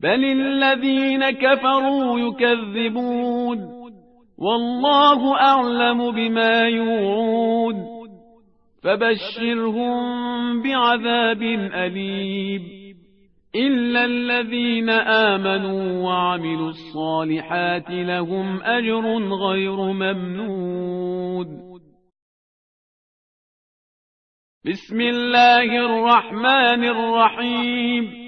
بل الذين كفروا يكذبون والله أعلم بما يوعون فبشرهم بعذاب أليم إلا الذين آمنوا وعملوا الصالحات لهم أجر غير ممنون بسم الله الرحمن الرحيم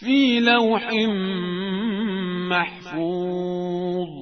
في لوح محفوظ.